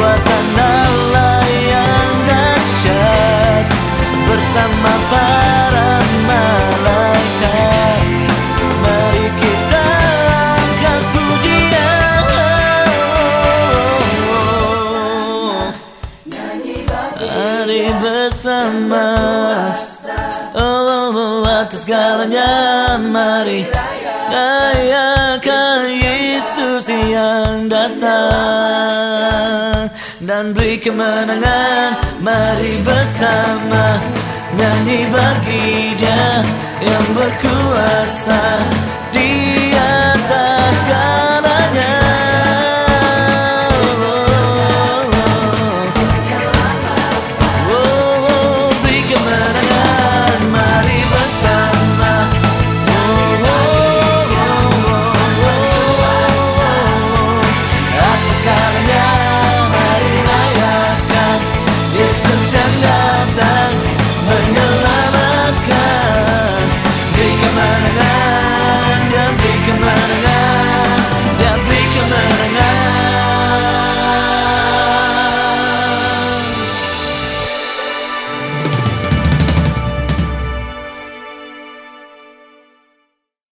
buatan Allah yang dahsyat bersama para malaikat. Mari kita angkat pujian. Hari bersama. Oh, oh, atas segalanya. Mari rayakan Yesus yang datang. Jangan beri kemenangan. Mari bersama Nyanyi bagi dia Yang berkuasa Di atas